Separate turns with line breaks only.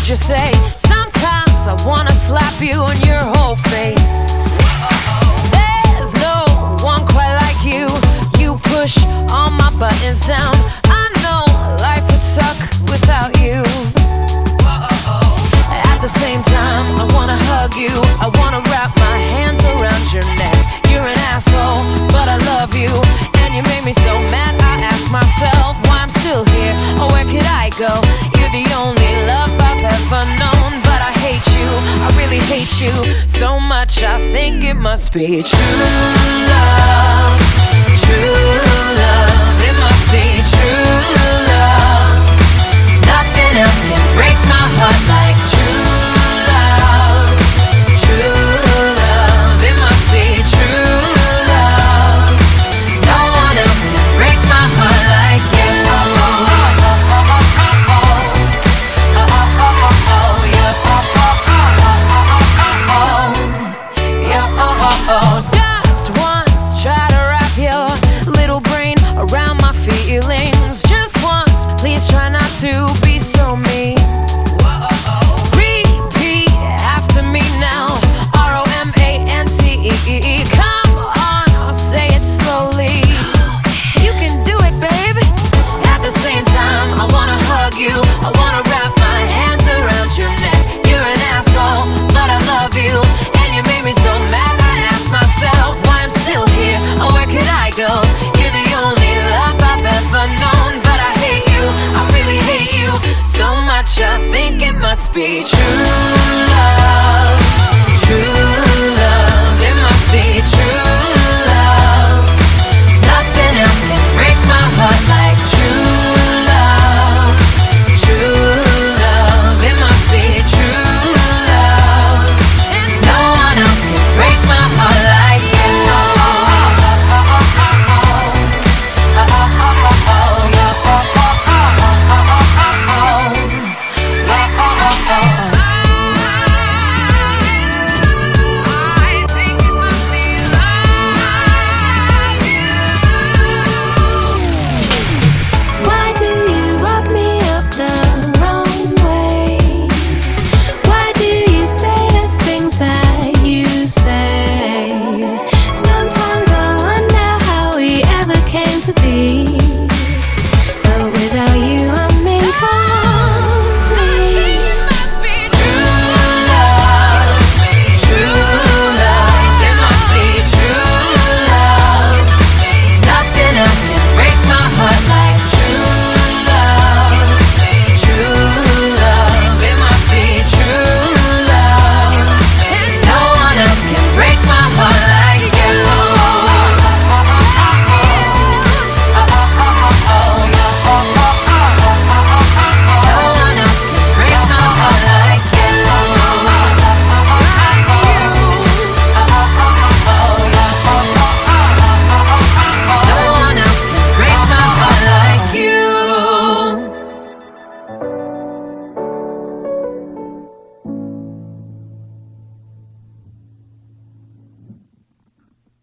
heard you say. Sometimes I wanna slap you on your whole face. There's no one quite like you. You push all my buttons down. I know life would suck without you. At the same time, I wanna hug you. I wanna wrap my hands around your neck. You're an asshole, but I love you. And you made me so mad, I ask myself why I'm still here. Oh, where could I go? You're the only you so much, I think it must be true love. beach. to be.